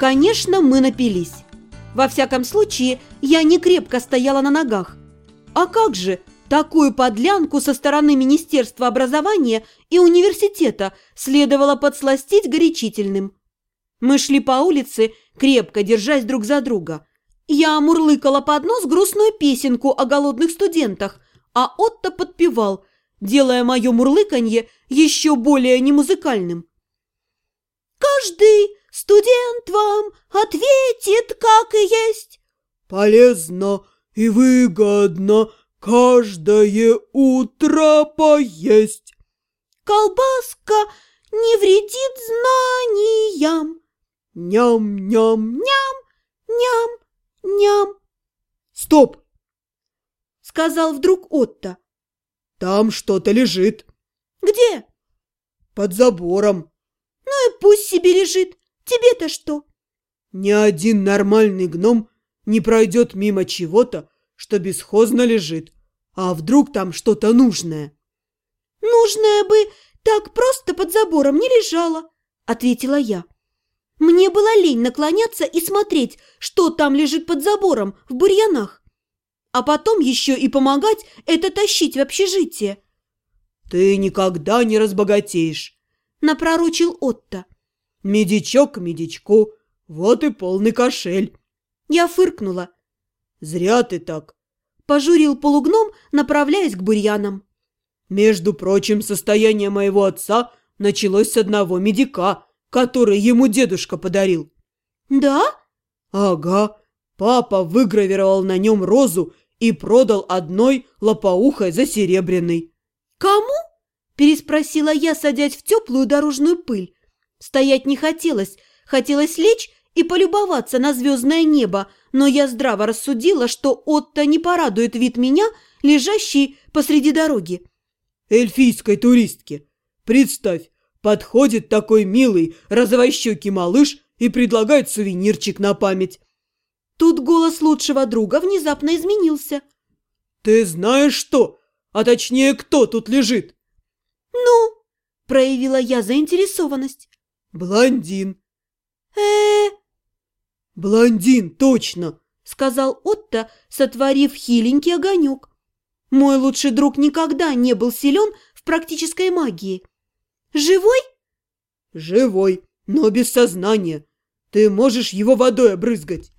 Конечно, мы напились. Во всяком случае, я не крепко стояла на ногах. А как же, такую подлянку со стороны Министерства образования и университета следовало подсластить горячительным. Мы шли по улице, крепко держась друг за друга. Я мурлыкала под нос грустную песенку о голодных студентах, а Отто подпевал, делая мое мурлыканье еще более немузыкальным. «Каждый студент вам ответит, как и есть». «Полезно и выгодно каждое утро поесть». «Колбаска не вредит знаниям». «Ням-ням-ням». «Ням-ням-ням». «Стоп!» — сказал вдруг Отто. «Там что-то лежит». «Где?» «Под забором». «Ну и пусть себе лежит. Тебе-то что?» «Ни один нормальный гном не пройдет мимо чего-то, что бесхозно лежит. А вдруг там что-то нужное?» «Нужное бы так просто под забором не лежало», — ответила я. Мне было лень наклоняться и смотреть, что там лежит под забором в бурьянах. А потом еще и помогать это тащить в общежитие. «Ты никогда не разбогатеешь», – напророчил Отто. «Медичок медичку, вот и полный кошель». Я фыркнула. «Зря ты так», – пожурил полугном, направляясь к бурьянам. «Между прочим, состояние моего отца началось с одного медика, который ему дедушка подарил». «Да?» «Ага. Папа выгравировал на нем розу и продал одной лопоухой за серебряный». «Кому?» – переспросила я, садясь в теплую дорожную пыль. Стоять не хотелось, хотелось лечь и полюбоваться на звездное небо, но я здраво рассудила, что Отто не порадует вид меня, лежащей посреди дороги. «Эльфийской туристке. Представь, подходит такой милый розовощекий малыш и предлагает сувенирчик на память». Тут голос лучшего друга внезапно изменился. «Ты знаешь что? А точнее, кто тут лежит?» «Ну?» – проявила я заинтересованность. «Блондин». «Э-э-э?» «Блондин, точно!» – сказал Отто, сотворив хиленький огонек. Мой лучший друг никогда не был силен в практической магии. «Живой?» «Живой, но без сознания. Ты можешь его водой обрызгать».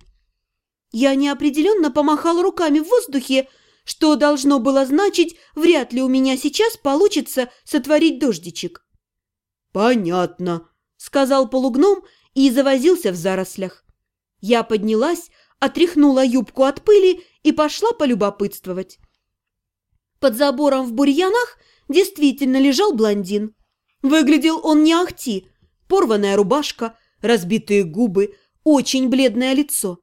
Я неопределенно помахал руками в воздухе, что должно было значить, вряд ли у меня сейчас получится сотворить дождичек. «Понятно», — сказал полугном и завозился в зарослях. Я поднялась, отряхнула юбку от пыли и пошла полюбопытствовать. Под забором в бурьянах действительно лежал блондин. Выглядел он не ахти, порванная рубашка, разбитые губы, очень бледное лицо.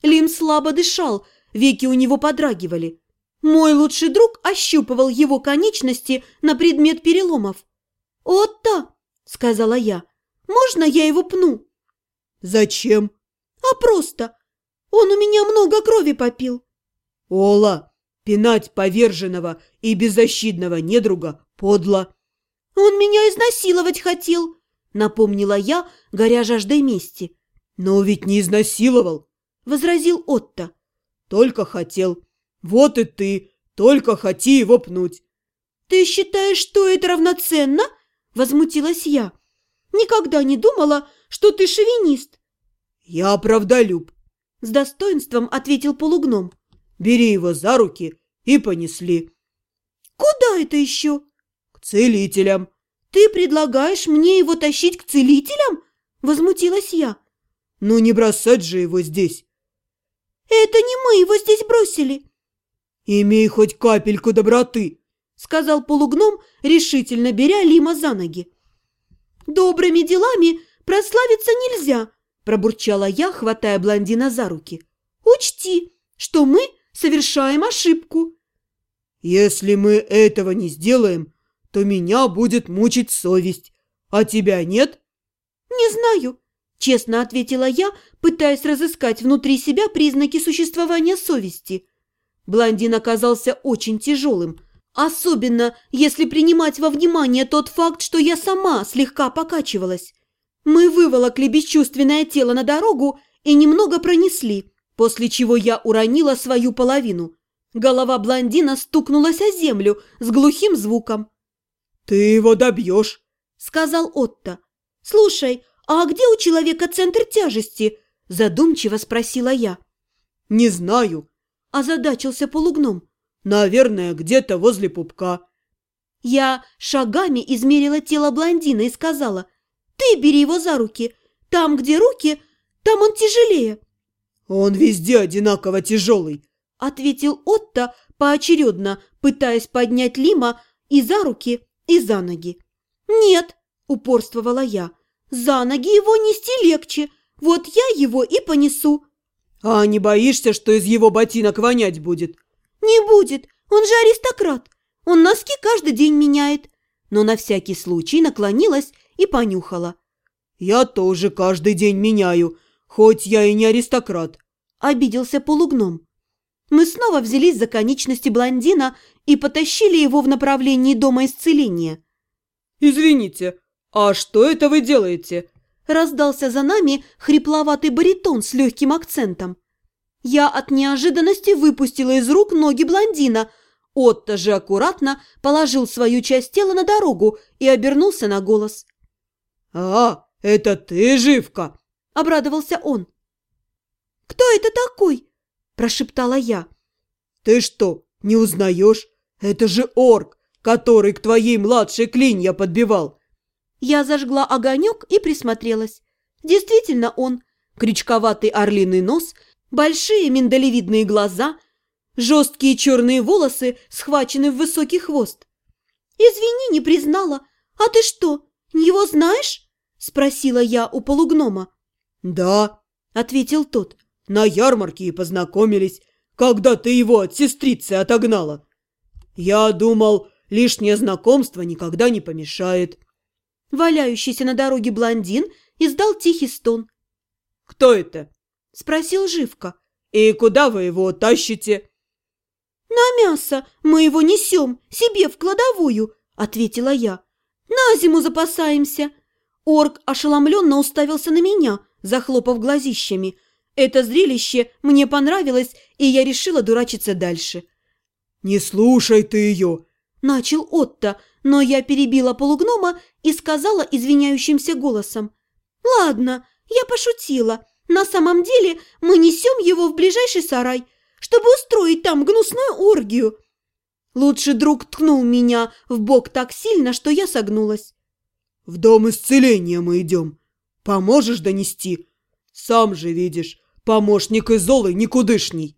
Лим слабо дышал, веки у него подрагивали. Мой лучший друг ощупывал его конечности на предмет переломов. «Отто!» – сказала я. «Можно я его пну?» «Зачем?» «А просто! Он у меня много крови попил!» «Ола, пинать поверженного и беззащитного недруга подло!» «Он меня изнасиловать хотел!» – напомнила я, горя жаждой мести. «Но ведь не изнасиловал!» – возразил Отто. «Только хотел. Вот и ты, только хоти его пнуть». «Ты считаешь, что это равноценно?» – возмутилась я. «Никогда не думала, что ты шовинист». «Я правдолюб», – с достоинством ответил полугном. «Бери его за руки и понесли». «Куда это еще?» «К целителям». «Ты предлагаешь мне его тащить к целителям?» – возмутилась я. «Ну не бросать же его здесь». «Это не мы его здесь бросили!» «Имей хоть капельку доброты!» сказал полугном, решительно беря Лима за ноги. «Добрыми делами прославиться нельзя!» пробурчала я, хватая блондина за руки. «Учти, что мы совершаем ошибку!» «Если мы этого не сделаем, то меня будет мучить совесть, а тебя нет?» «Не знаю», Честно ответила я, пытаясь разыскать внутри себя признаки существования совести. Блондин оказался очень тяжелым, особенно если принимать во внимание тот факт, что я сама слегка покачивалась. Мы выволокли бесчувственное тело на дорогу и немного пронесли, после чего я уронила свою половину. Голова блондина стукнулась о землю с глухим звуком. «Ты его добьешь», — сказал Отто. «Слушай, а где у человека центр тяжести?» – задумчиво спросила я. «Не знаю», – озадачился полугном. «Наверное, где-то возле пупка». Я шагами измерила тело блондина и сказала, «Ты бери его за руки. Там, где руки, там он тяжелее». «Он везде одинаково тяжелый», – ответил Отто поочередно, пытаясь поднять Лима и за руки, и за ноги. «Нет», – упорствовала я, – «за ноги его нести легче. Вот я его и понесу». «А не боишься, что из его ботинок вонять будет?» «Не будет, он же аристократ. Он носки каждый день меняет». Но на всякий случай наклонилась и понюхала. «Я тоже каждый день меняю, хоть я и не аристократ», – обиделся полугном. Мы снова взялись за конечности блондина и потащили его в направлении дома исцеления. «Извините, а что это вы делаете?» Раздался за нами хрипловатый баритон с легким акцентом. Я от неожиданности выпустила из рук ноги блондина. Отто же аккуратно положил свою часть тела на дорогу и обернулся на голос. «А, это ты, Живка!» – обрадовался он. «Кто это такой?» – прошептала я. «Ты что, не узнаешь? Это же орк, который к твоей младшей клинья подбивал!» Я зажгла огонек и присмотрелась. Действительно он. Крючковатый орлиный нос – Большие миндалевидные глаза, жесткие черные волосы, схвачены в высокий хвост. «Извини, не признала. А ты что, его знаешь?» – спросила я у полугнома. «Да», – ответил тот. «На ярмарке и познакомились, когда ты его от сестрицы отогнала. Я думал, лишнее знакомство никогда не помешает». Валяющийся на дороге блондин издал тихий стон. «Кто это?» – спросил Живка. «И куда вы его тащите?» «На мясо мы его несем себе в кладовую», – ответила я. «На зиму запасаемся». Орк ошеломленно уставился на меня, захлопав глазищами. Это зрелище мне понравилось, и я решила дурачиться дальше. «Не слушай ты ее!» – начал Отто, но я перебила полугнома и сказала извиняющимся голосом. «Ладно, я пошутила. На самом деле мы несем его в ближайший сарай, чтобы устроить там гнусную оргию. Лучший друг ткнул меня в бок так сильно, что я согнулась. В дом исцеления мы идем. Поможешь донести? Сам же видишь, помощник Изолы никудышний.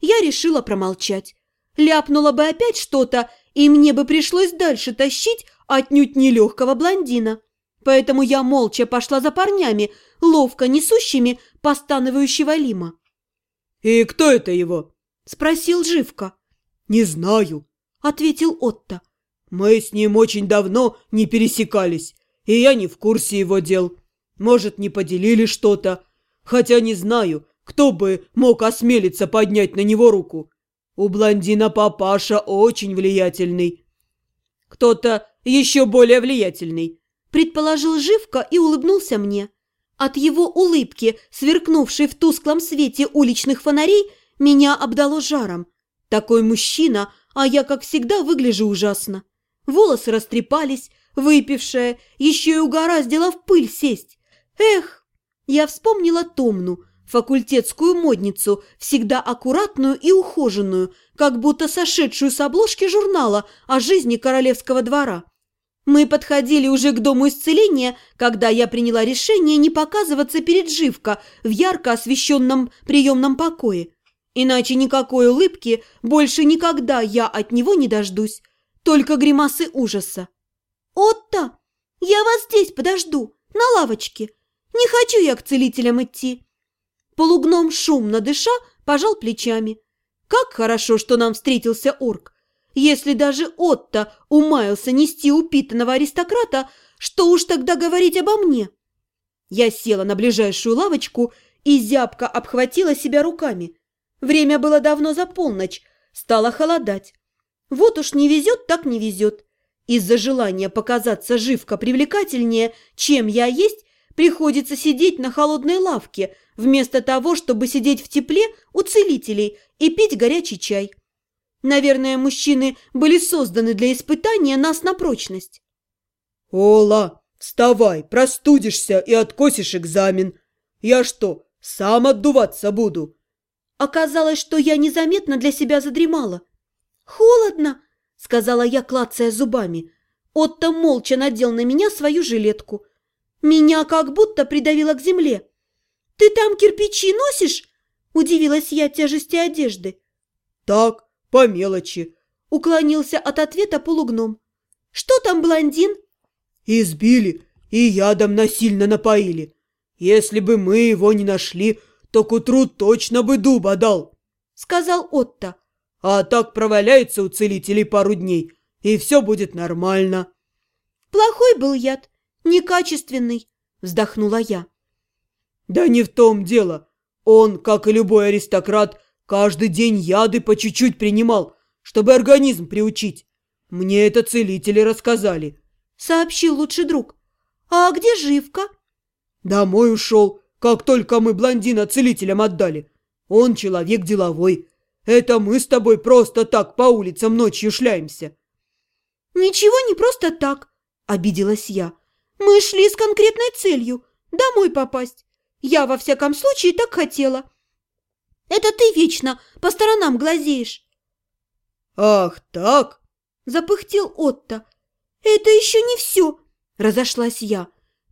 Я решила промолчать. Ляпнула бы опять что-то, и мне бы пришлось дальше тащить отнюдь нелегкого блондина. Поэтому я молча пошла за парнями, ловко несущими постанывающего Лима. «И кто это его?» – спросил Живка. «Не знаю», – ответил Отто. «Мы с ним очень давно не пересекались, и я не в курсе его дел. Может, не поделили что-то, хотя не знаю, кто бы мог осмелиться поднять на него руку. У блондина папаша очень влиятельный». «Кто-то еще более влиятельный», – предположил Живка и улыбнулся мне. От его улыбки, сверкнувшей в тусклом свете уличных фонарей, меня обдало жаром. Такой мужчина, а я, как всегда, выгляжу ужасно. Волосы растрепались, выпившая, еще и угораздила в пыль сесть. Эх, я вспомнила Томну, факультетскую модницу, всегда аккуратную и ухоженную, как будто сошедшую с обложки журнала о жизни королевского двора. Мы подходили уже к дому исцеления, когда я приняла решение не показываться перед Живко в ярко освещенном приемном покое. Иначе никакой улыбки больше никогда я от него не дождусь, только гримасы ужаса. «Отто, я вас здесь подожду, на лавочке. Не хочу я к целителям идти». Полугном шумно дыша пожал плечами. «Как хорошо, что нам встретился орк. Если даже Отто умаялся нести упитанного аристократа, что уж тогда говорить обо мне? Я села на ближайшую лавочку и зябко обхватила себя руками. Время было давно за полночь, стало холодать. Вот уж не везет, так не везет. Из-за желания показаться живко привлекательнее, чем я есть, приходится сидеть на холодной лавке, вместо того, чтобы сидеть в тепле у целителей и пить горячий чай. Наверное, мужчины были созданы для испытания нас на прочность. «Ола, вставай, простудишься и откосишь экзамен. Я что, сам отдуваться буду?» Оказалось, что я незаметно для себя задремала. «Холодно!» – сказала я, клацая зубами. Отто молча надел на меня свою жилетку. Меня как будто придавило к земле. «Ты там кирпичи носишь?» – удивилась я тяжести одежды. «Так, по мелочи», – уклонился от ответа полугном. «Что там, блондин?» «Избили и ядом насильно напоили. Если бы мы его не нашли, то к утру точно бы дуба дал», – сказал Отто. «А так проваляется у целителей пару дней, и все будет нормально». «Плохой был яд, некачественный», – вздохнула я. «Да не в том дело. Он, как и любой аристократ, каждый день яды по чуть-чуть принимал, чтобы организм приучить. Мне это целители рассказали», – сообщил лучший друг. «А где Живка?» «Домой ушел, как только мы блондина целителям отдали. Он человек деловой. Это мы с тобой просто так по улицам ночью шляемся». «Ничего не просто так», – обиделась я. «Мы шли с конкретной целью – домой попасть. Я, во всяком случае, так хотела. Это ты вечно по сторонам глазеешь». «Ах, так?» – запыхтел Отто. «Это еще не все», – разошлась я.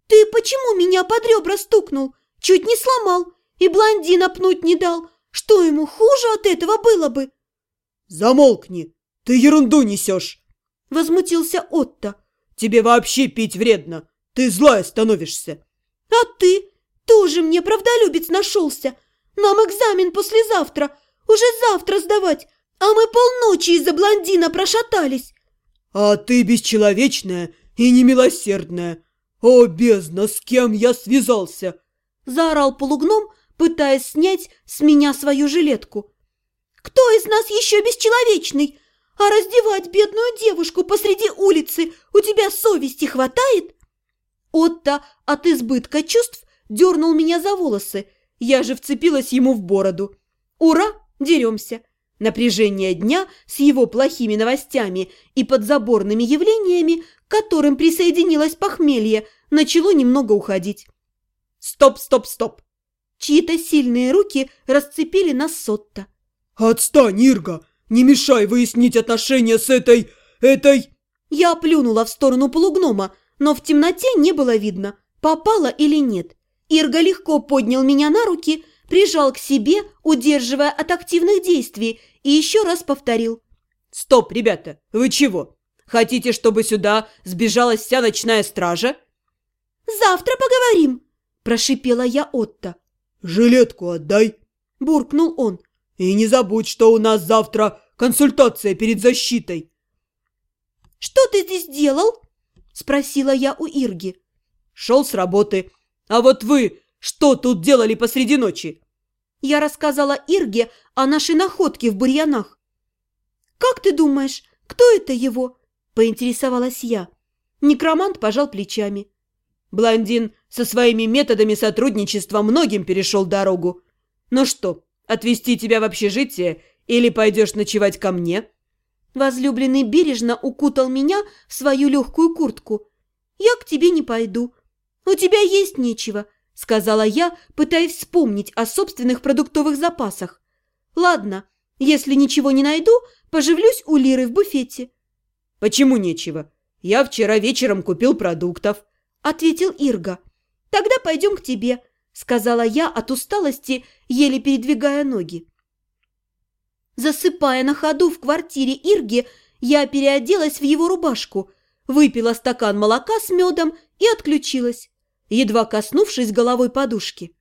«Ты почему меня под ребра стукнул? Чуть не сломал и блондина пнуть не дал. Что ему хуже от этого было бы?» «Замолкни! Ты ерунду несешь!» – возмутился Отто. «Тебе вообще пить вредно. Ты злая становишься». «А ты? Тоже мне правдолюбец нашелся. Нам экзамен послезавтра. Уже завтра сдавать. А мы полночи из-за блондина прошатались». «А ты бесчеловечная и немилосердная. О, бездна, с кем я связался?» Заорал полугном, пытаясь снять с меня свою жилетку. «Кто из нас еще бесчеловечный? А раздевать бедную девушку посреди улицы у тебя совести хватает?» Отто от избытка чувств дернул меня за волосы. Я же вцепилась ему в бороду. «Ура! Деремся!» Напряжение дня с его плохими новостями и подзаборными явлениями, к которым присоединилось похмелье, начало немного уходить. «Стоп, стоп, стоп!» Чьи-то сильные руки расцепили нас Сотто. «Отстань, Ирга! Не мешай выяснить отношения с этой... этой...» Я плюнула в сторону полугнома, но в темноте не было видно, попала или нет. Ирга легко поднял меня на руки, прижал к себе, удерживая от активных действий, и еще раз повторил. «Стоп, ребята, вы чего? Хотите, чтобы сюда сбежалась вся ночная стража?» «Завтра поговорим», – прошипела я Отто. «Жилетку отдай», – буркнул он. «И не забудь, что у нас завтра консультация перед защитой». «Что ты здесь делал?» – спросила я у Ирги. «Шел с работы. А вот вы что тут делали посреди ночи?» Я рассказала Ирге о нашей находке в бурьянах. «Как ты думаешь, кто это его?» – поинтересовалась я. Некромант пожал плечами. Блондин со своими методами сотрудничества многим перешел дорогу. Ну что, отвезти тебя в общежитие или пойдешь ночевать ко мне?» Возлюбленный бережно укутал меня в свою легкую куртку. «Я к тебе не пойду. У тебя есть нечего», — сказала я, пытаясь вспомнить о собственных продуктовых запасах. «Ладно, если ничего не найду, поживлюсь у Лиры в буфете». «Почему нечего? Я вчера вечером купил продуктов», — ответил Ирга. «Тогда пойдем к тебе», — сказала я от усталости, еле передвигая ноги. Засыпая на ходу в квартире Ирги, я переоделась в его рубашку, выпила стакан молока с медом и отключилась, едва коснувшись головой подушки.